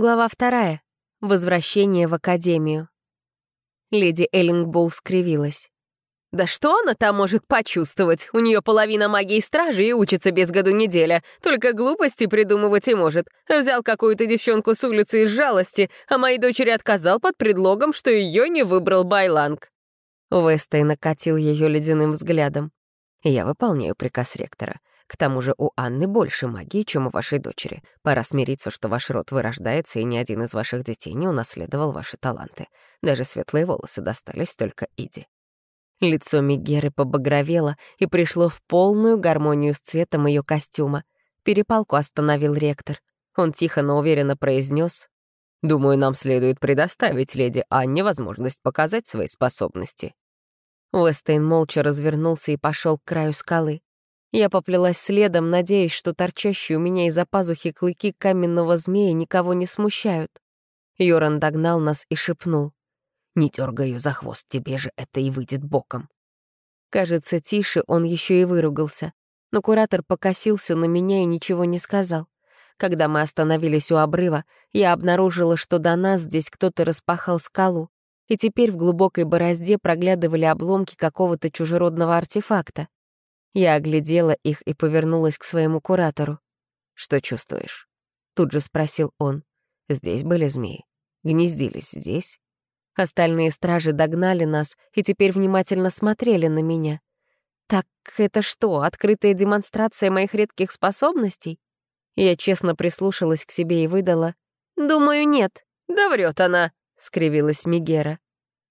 Глава вторая. Возвращение в академию. Леди Эллингбоу скривилась. «Да что она там может почувствовать? У нее половина магии стражи и учится без году неделя. Только глупости придумывать и может. Взял какую-то девчонку с улицы из жалости, а моей дочери отказал под предлогом, что ее не выбрал Байланг». Вестей накатил ее ледяным взглядом. «Я выполняю приказ ректора. К тому же у Анны больше магии, чем у вашей дочери. Пора смириться, что ваш род вырождается, и ни один из ваших детей не унаследовал ваши таланты. Даже светлые волосы достались только Иди. Лицо Мегеры побагровело и пришло в полную гармонию с цветом ее костюма. Перепалку остановил ректор. Он тихо, но уверенно произнес: «Думаю, нам следует предоставить леди Анне возможность показать свои способности». Уэстейн молча развернулся и пошел к краю скалы. Я поплелась следом, надеясь, что торчащие у меня из-за пазухи клыки каменного змея никого не смущают. Йоран догнал нас и шепнул. «Не дергай за хвост, тебе же это и выйдет боком». Кажется, тише он еще и выругался. Но куратор покосился на меня и ничего не сказал. Когда мы остановились у обрыва, я обнаружила, что до нас здесь кто-то распахал скалу, и теперь в глубокой борозде проглядывали обломки какого-то чужеродного артефакта. Я оглядела их и повернулась к своему куратору. «Что чувствуешь?» Тут же спросил он. «Здесь были змеи. Гнездились здесь?» Остальные стражи догнали нас и теперь внимательно смотрели на меня. «Так это что, открытая демонстрация моих редких способностей?» Я честно прислушалась к себе и выдала. «Думаю, нет». «Да врет она», — скривилась Мигера.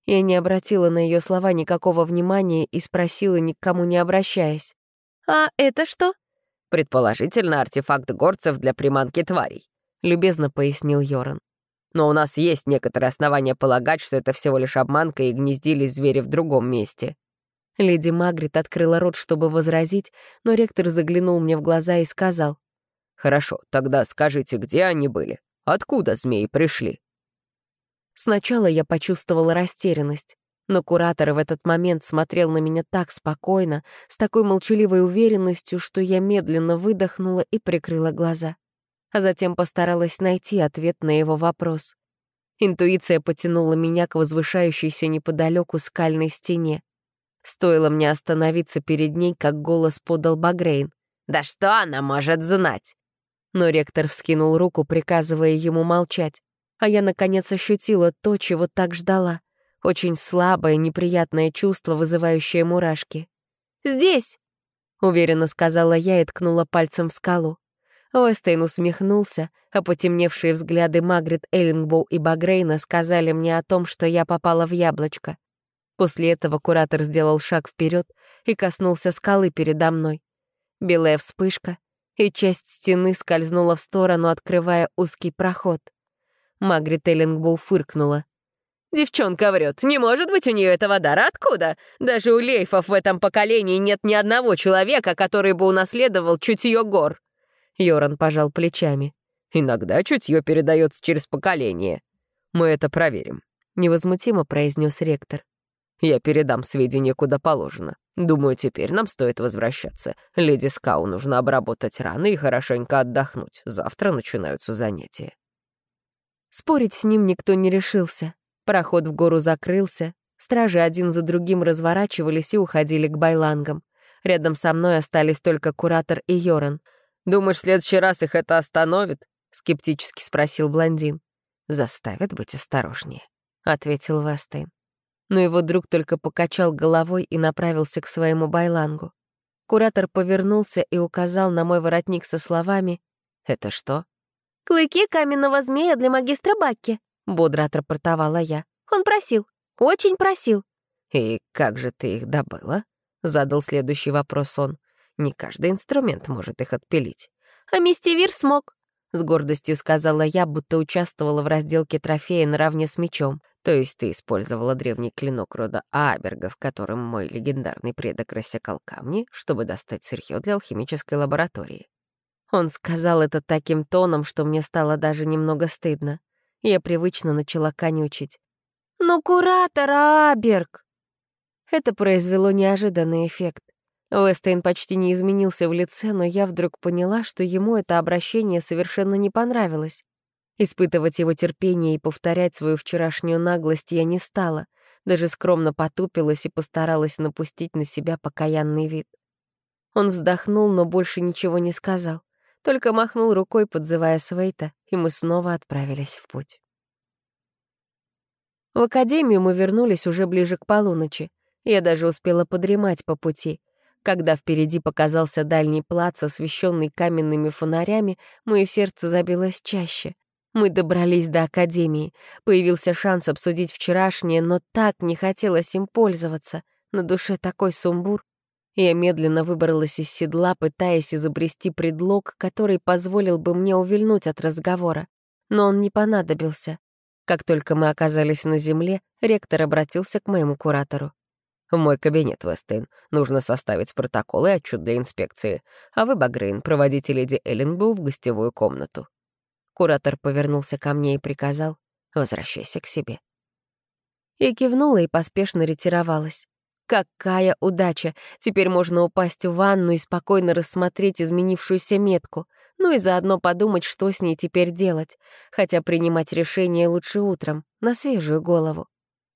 Я не обратила на ее слова никакого внимания и спросила, ни к кому не обращаясь. «А это что?» «Предположительно, артефакт горцев для приманки тварей», — любезно пояснил Йоран. «Но у нас есть некоторые основания полагать, что это всего лишь обманка и гнездились звери в другом месте». Леди Магрит открыла рот, чтобы возразить, но ректор заглянул мне в глаза и сказал. «Хорошо, тогда скажите, где они были? Откуда змеи пришли?» Сначала я почувствовала растерянность, но куратор в этот момент смотрел на меня так спокойно, с такой молчаливой уверенностью, что я медленно выдохнула и прикрыла глаза. А затем постаралась найти ответ на его вопрос. Интуиция потянула меня к возвышающейся неподалеку скальной стене. Стоило мне остановиться перед ней, как голос подал Багрейн. «Да что она может знать?» Но ректор вскинул руку, приказывая ему молчать а я, наконец, ощутила то, чего так ждала. Очень слабое, неприятное чувство, вызывающее мурашки. «Здесь!» — уверенно сказала я и ткнула пальцем в скалу. Уэстейн усмехнулся, а потемневшие взгляды Магрит Эллингбоу и Багрейна сказали мне о том, что я попала в яблочко. После этого куратор сделал шаг вперед и коснулся скалы передо мной. Белая вспышка, и часть стены скользнула в сторону, открывая узкий проход — Магрит Эллингбоу фыркнула. «Девчонка врет. Не может быть у нее этого дара. Откуда? Даже у лейфов в этом поколении нет ни одного человека, который бы унаследовал чутье гор». Йоран пожал плечами. «Иногда чутье передается через поколение. Мы это проверим», — невозмутимо произнес ректор. «Я передам сведения куда положено. Думаю, теперь нам стоит возвращаться. Леди Скау нужно обработать раны и хорошенько отдохнуть. Завтра начинаются занятия». Спорить с ним никто не решился. Проход в гору закрылся, стражи один за другим разворачивались и уходили к байлангам. Рядом со мной остались только куратор и Йоран. «Думаешь, в следующий раз их это остановит?» — скептически спросил блондин. «Заставят быть осторожнее», — ответил Вестейн. Но его друг только покачал головой и направился к своему байлангу. Куратор повернулся и указал на мой воротник со словами «Это что?» «Клыки каменного змея для магистра Бакки», — бодро отрапортовала я. «Он просил, очень просил». «И как же ты их добыла?» — задал следующий вопрос он. «Не каждый инструмент может их отпилить». «А мистевир смог», — с гордостью сказала я, будто участвовала в разделке трофея наравне с мечом. То есть ты использовала древний клинок рода Абергов, которым мой легендарный предок рассекал камни, чтобы достать сырье для алхимической лаборатории. Он сказал это таким тоном, что мне стало даже немного стыдно. Я привычно начала конючить. «Ну, куратор Аберг!» Это произвело неожиданный эффект. Уэстейн почти не изменился в лице, но я вдруг поняла, что ему это обращение совершенно не понравилось. Испытывать его терпение и повторять свою вчерашнюю наглость я не стала, даже скромно потупилась и постаралась напустить на себя покаянный вид. Он вздохнул, но больше ничего не сказал, только махнул рукой, подзывая Свейта, и мы снова отправились в путь. В академию мы вернулись уже ближе к полуночи. Я даже успела подремать по пути. Когда впереди показался дальний плац, освещенный каменными фонарями, мое сердце забилось чаще. Мы добрались до академии. Появился шанс обсудить вчерашнее, но так не хотелось им пользоваться. На душе такой сумбур. Я медленно выбралась из седла, пытаясь изобрести предлог, который позволил бы мне увильнуть от разговора. Но он не понадобился. Как только мы оказались на земле, ректор обратился к моему куратору. «В мой кабинет, Вестейн. Нужно составить протокол и отчет для инспекции. А вы, Багрейн, проводите леди Эллингбу в гостевую комнату». Куратор повернулся ко мне и приказал «Возвращайся к себе». Я кивнула и поспешно ретировалась. Какая удача! Теперь можно упасть в ванну и спокойно рассмотреть изменившуюся метку — ну и заодно подумать, что с ней теперь делать, хотя принимать решение лучше утром, на свежую голову.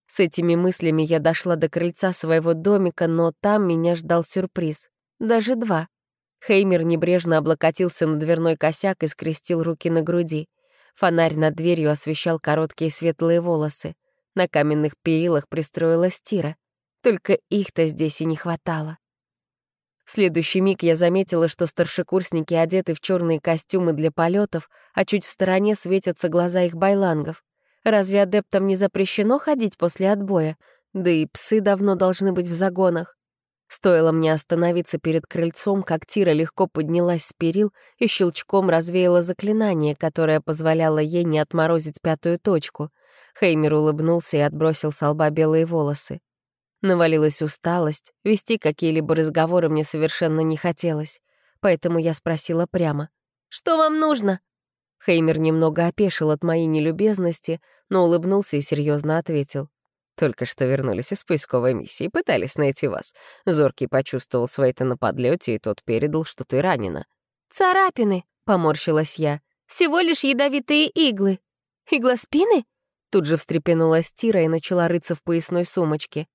С этими мыслями я дошла до крыльца своего домика, но там меня ждал сюрприз. Даже два. Хеймер небрежно облокотился на дверной косяк и скрестил руки на груди. Фонарь над дверью освещал короткие светлые волосы. На каменных перилах пристроилась тира. Только их-то здесь и не хватало. В следующий миг я заметила, что старшекурсники одеты в черные костюмы для полетов, а чуть в стороне светятся глаза их байлангов. Разве адептам не запрещено ходить после отбоя? Да и псы давно должны быть в загонах. Стоило мне остановиться перед крыльцом, как Тира легко поднялась с перил и щелчком развеяла заклинание, которое позволяло ей не отморозить пятую точку. Хеймер улыбнулся и отбросил с лба белые волосы. Навалилась усталость, вести какие-либо разговоры мне совершенно не хотелось, поэтому я спросила прямо. «Что вам нужно?» Хеймер немного опешил от моей нелюбезности, но улыбнулся и серьезно ответил. «Только что вернулись из поисковой миссии, пытались найти вас. Зоркий почувствовал Свейта на подлете, и тот передал, что ты ранена». «Царапины», — поморщилась я. «Всего лишь ядовитые иглы». «Иглоспины?» Тут же встрепенулась Тира и начала рыться в поясной сумочке.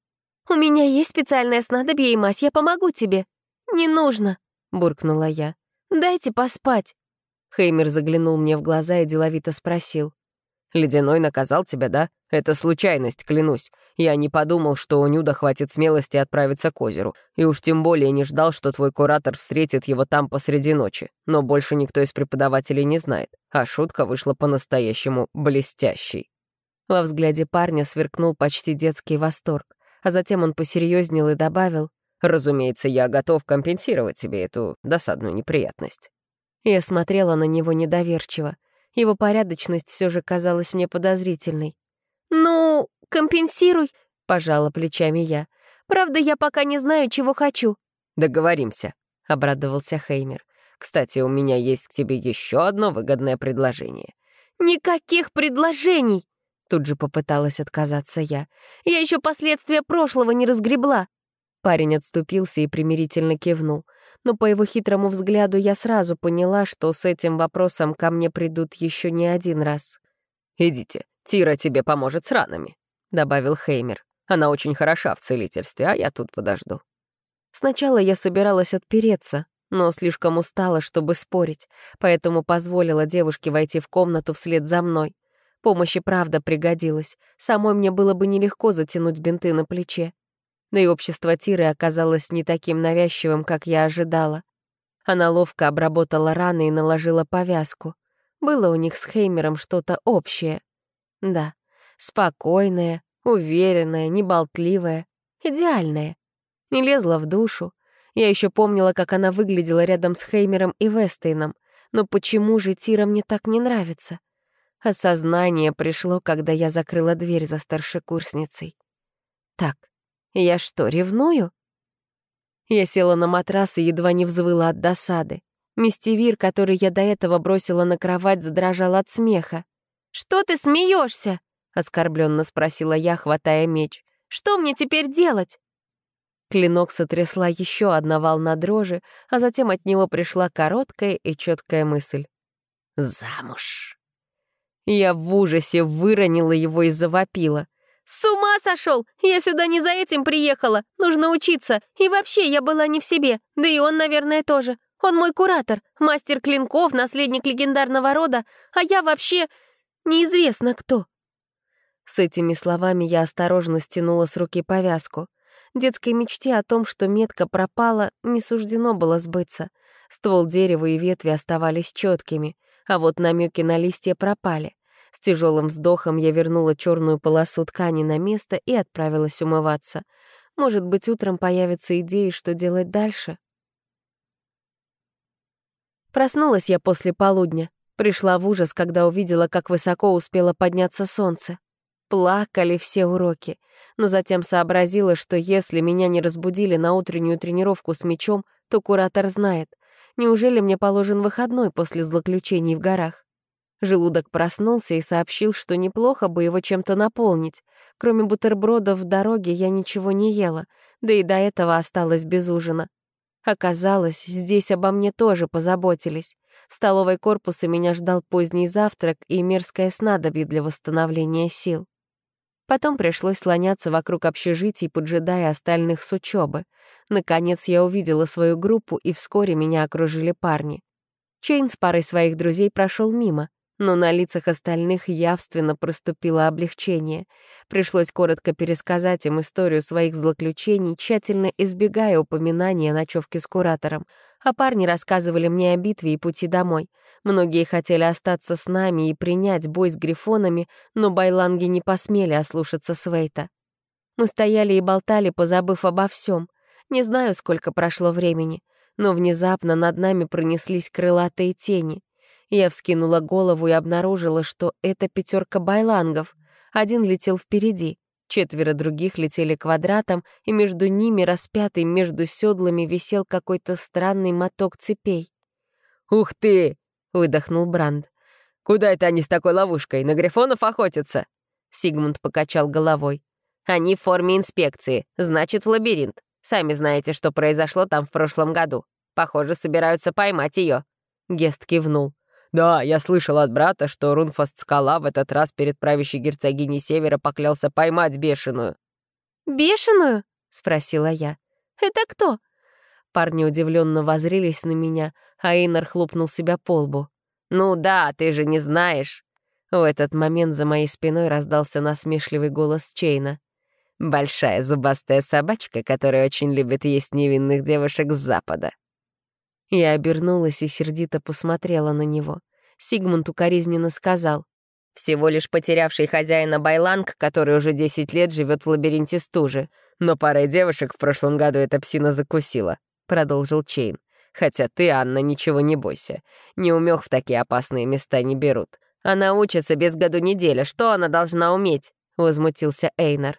«У меня есть специальное снадобье и мазь, я помогу тебе». «Не нужно», — буркнула я. «Дайте поспать». Хеймер заглянул мне в глаза и деловито спросил. «Ледяной наказал тебя, да? Это случайность, клянусь. Я не подумал, что у Нюда хватит смелости отправиться к озеру, и уж тем более не ждал, что твой куратор встретит его там посреди ночи. Но больше никто из преподавателей не знает, а шутка вышла по-настоящему блестящей». Во взгляде парня сверкнул почти детский восторг а затем он посерьезнел и добавил, «Разумеется, я готов компенсировать тебе эту досадную неприятность». Я смотрела на него недоверчиво. Его порядочность все же казалась мне подозрительной. «Ну, компенсируй», — пожала плечами я. «Правда, я пока не знаю, чего хочу». «Договоримся», — обрадовался Хеймер. «Кстати, у меня есть к тебе еще одно выгодное предложение». «Никаких предложений!» Тут же попыталась отказаться я. «Я еще последствия прошлого не разгребла!» Парень отступился и примирительно кивнул. Но по его хитрому взгляду я сразу поняла, что с этим вопросом ко мне придут еще не один раз. «Идите, Тира тебе поможет с ранами», — добавил Хеймер. «Она очень хороша в целительстве, а я тут подожду». Сначала я собиралась отпереться, но слишком устала, чтобы спорить, поэтому позволила девушке войти в комнату вслед за мной. Помощь и правда пригодилась. Самой мне было бы нелегко затянуть бинты на плече. Да и общество Тиры оказалось не таким навязчивым, как я ожидала. Она ловко обработала раны и наложила повязку. Было у них с Хеймером что-то общее. Да, спокойное, уверенное, неболтливое, идеальное. Не лезла в душу. Я еще помнила, как она выглядела рядом с Хеймером и Вестейном. Но почему же Тира мне так не нравится? Осознание пришло, когда я закрыла дверь за старшекурсницей. Так, я что, ревную? Я села на матрас и едва не взвыла от досады. Мистевир, который я до этого бросила на кровать, задрожал от смеха. «Что ты смеешься? оскорбленно спросила я, хватая меч. «Что мне теперь делать?» Клинок сотрясла еще одна волна дрожи, а затем от него пришла короткая и четкая мысль. «Замуж!» Я в ужасе выронила его и завопила. «С ума сошел! Я сюда не за этим приехала. Нужно учиться. И вообще, я была не в себе. Да и он, наверное, тоже. Он мой куратор, мастер клинков, наследник легендарного рода, а я вообще неизвестно кто». С этими словами я осторожно стянула с руки повязку. Детской мечте о том, что метка пропала, не суждено было сбыться. Ствол дерева и ветви оставались четкими, а вот намеки на листья пропали. С тяжелым вздохом я вернула черную полосу ткани на место и отправилась умываться. Может быть, утром появятся идеи, что делать дальше? Проснулась я после полудня. Пришла в ужас, когда увидела, как высоко успело подняться солнце. Плакали все уроки, но затем сообразила, что если меня не разбудили на утреннюю тренировку с мечом, то куратор знает. Неужели мне положен выходной после злоключений в горах? Желудок проснулся и сообщил, что неплохо бы его чем-то наполнить. Кроме бутербродов в дороге я ничего не ела, да и до этого осталась без ужина. Оказалось, здесь обо мне тоже позаботились. В столовой корпусе меня ждал поздний завтрак и мерзкое снадобье для восстановления сил. Потом пришлось слоняться вокруг общежитий, поджидая остальных с учебы. Наконец я увидела свою группу, и вскоре меня окружили парни. Чейн с парой своих друзей прошел мимо но на лицах остальных явственно проступило облегчение. Пришлось коротко пересказать им историю своих злоключений, тщательно избегая упоминания о ночевке с куратором. А парни рассказывали мне о битве и пути домой. Многие хотели остаться с нами и принять бой с грифонами, но байланги не посмели ослушаться Свейта. Мы стояли и болтали, позабыв обо всем. Не знаю, сколько прошло времени, но внезапно над нами пронеслись крылатые тени. Я вскинула голову и обнаружила, что это пятерка байлангов. Один летел впереди, четверо других летели квадратом, и между ними, распятый между седлами, висел какой-то странный моток цепей. «Ух ты!» — выдохнул Бранд. «Куда это они с такой ловушкой? На грифонов охотятся?» Сигмунд покачал головой. «Они в форме инспекции, значит, в лабиринт. Сами знаете, что произошло там в прошлом году. Похоже, собираются поймать ее. Гест кивнул. «Да, я слышал от брата, что Рунфаст Скала в этот раз перед правящей герцогиней Севера поклялся поймать бешеную». «Бешеную?» — спросила я. «Это кто?» Парни удивленно возрились на меня, а Эйнар хлопнул себя по лбу. «Ну да, ты же не знаешь». В этот момент за моей спиной раздался насмешливый голос Чейна. «Большая зубастая собачка, которая очень любит есть невинных девушек с запада». Я обернулась и сердито посмотрела на него. Сигмунд укоризненно сказал. «Всего лишь потерявший хозяина Байланг, который уже 10 лет живет в лабиринте стужи. Но парой девушек в прошлом году эта псина закусила», — продолжил Чейн. «Хотя ты, Анна, ничего не бойся. Неумех в такие опасные места не берут. Она учится без году неделя. Что она должна уметь?» — возмутился Эйнар.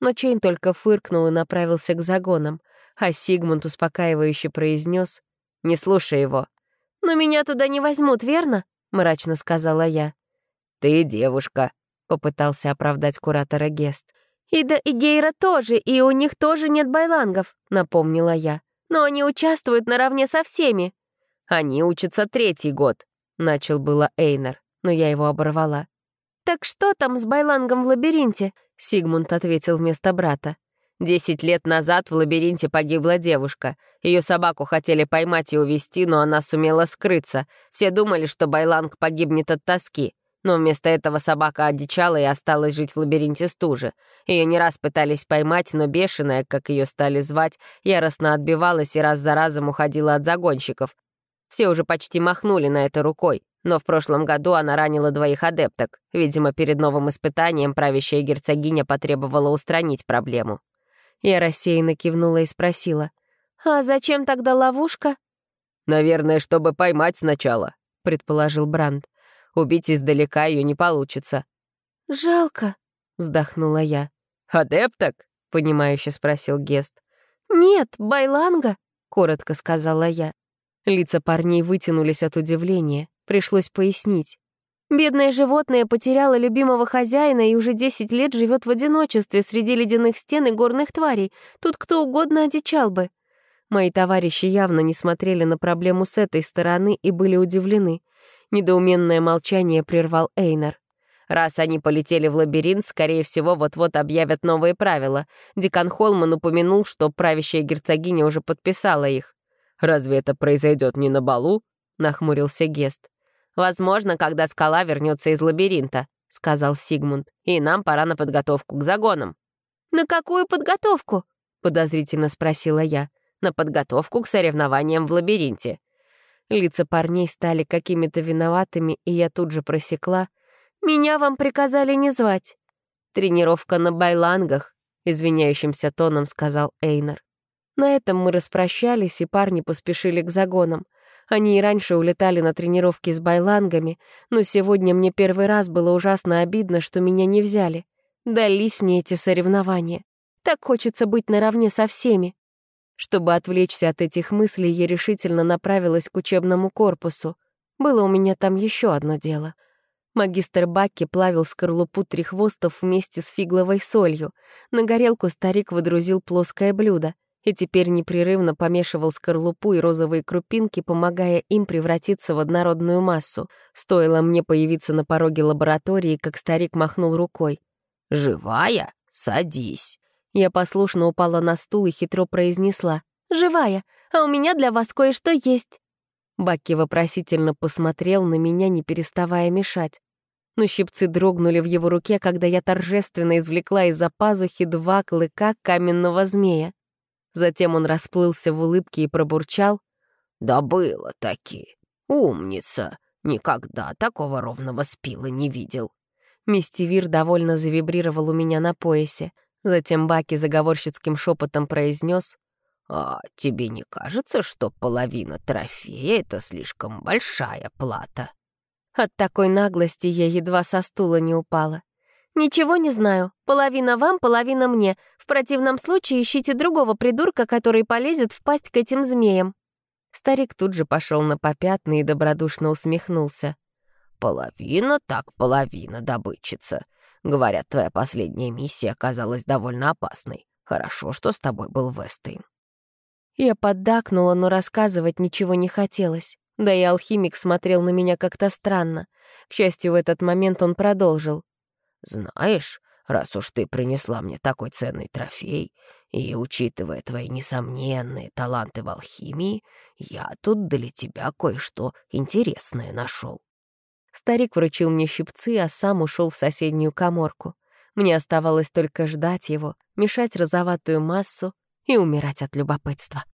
Но Чейн только фыркнул и направился к загонам, а Сигмунд успокаивающе произнес не слушай его». «Но меня туда не возьмут, верно?» — мрачно сказала я. «Ты девушка», — попытался оправдать куратора Гест. «Ида и Гейра тоже, и у них тоже нет байлангов», — напомнила я. «Но они участвуют наравне со всеми». «Они учатся третий год», — начал было Эйнар, но я его оборвала. «Так что там с байлангом в лабиринте?» — Сигмунд ответил вместо брата. Десять лет назад в лабиринте погибла девушка. Ее собаку хотели поймать и увезти, но она сумела скрыться. Все думали, что Байланг погибнет от тоски. Но вместо этого собака одичала и осталась жить в лабиринте стужи. Ее не раз пытались поймать, но бешеная, как ее стали звать, яростно отбивалась и раз за разом уходила от загонщиков. Все уже почти махнули на это рукой, но в прошлом году она ранила двоих адепток. Видимо, перед новым испытанием правящая герцогиня потребовала устранить проблему. Я рассеянно кивнула и спросила. «А зачем тогда ловушка?» «Наверное, чтобы поймать сначала», — предположил Бранд. «Убить издалека ее не получится». «Жалко», — вздохнула я. «Адепток?» — понимающе спросил Гест. «Нет, Байланга», — коротко сказала я. Лица парней вытянулись от удивления. Пришлось пояснить. Бедное животное потеряло любимого хозяина и уже 10 лет живет в одиночестве среди ледяных стен и горных тварей. Тут кто угодно одичал бы. Мои товарищи явно не смотрели на проблему с этой стороны и были удивлены. Недоуменное молчание прервал Эйнер. Раз они полетели в лабиринт, скорее всего, вот-вот объявят новые правила. Декан Холман упомянул, что правящая герцогиня уже подписала их. «Разве это произойдет не на балу?» — нахмурился Гест. «Возможно, когда скала вернется из лабиринта», — сказал Сигмунд. «И нам пора на подготовку к загонам». «На какую подготовку?» — подозрительно спросила я. «На подготовку к соревнованиям в лабиринте». Лица парней стали какими-то виноватыми, и я тут же просекла — «Меня вам приказали не звать». «Тренировка на байлангах», — извиняющимся тоном сказал Эйнер. На этом мы распрощались, и парни поспешили к загонам. Они и раньше улетали на тренировки с байлангами, но сегодня мне первый раз было ужасно обидно, что меня не взяли. Дались мне эти соревнования. Так хочется быть наравне со всеми. Чтобы отвлечься от этих мыслей, я решительно направилась к учебному корпусу. Было у меня там еще одно дело — Магистр Бакки плавил скорлупу трихвостов вместе с фигловой солью. На горелку старик выдрузил плоское блюдо и теперь непрерывно помешивал скорлупу и розовые крупинки, помогая им превратиться в однородную массу. Стоило мне появиться на пороге лаборатории, как старик махнул рукой. «Живая? Садись!» Я послушно упала на стул и хитро произнесла. «Живая, а у меня для вас кое-что есть». Бакки вопросительно посмотрел на меня, не переставая мешать. Но щипцы дрогнули в его руке, когда я торжественно извлекла из-за пазухи два клыка каменного змея. Затем он расплылся в улыбке и пробурчал. «Да было таки. Умница. Никогда такого ровного спила не видел». Мистивир довольно завибрировал у меня на поясе. Затем Баки заговорщицким шепотом произнес «А тебе не кажется, что половина трофея — это слишком большая плата?» От такой наглости я едва со стула не упала. «Ничего не знаю. Половина вам, половина мне. В противном случае ищите другого придурка, который полезет в пасть к этим змеям». Старик тут же пошел на попятный и добродушно усмехнулся. «Половина так половина, добытчица. Говорят, твоя последняя миссия оказалась довольно опасной. Хорошо, что с тобой был Вестейн. Я поддакнула, но рассказывать ничего не хотелось. Да и алхимик смотрел на меня как-то странно. К счастью, в этот момент он продолжил. «Знаешь, раз уж ты принесла мне такой ценный трофей, и, учитывая твои несомненные таланты в алхимии, я тут для тебя кое-что интересное нашел». Старик вручил мне щипцы, а сам ушел в соседнюю коморку. Мне оставалось только ждать его, мешать розоватую массу и умирать от любопытства.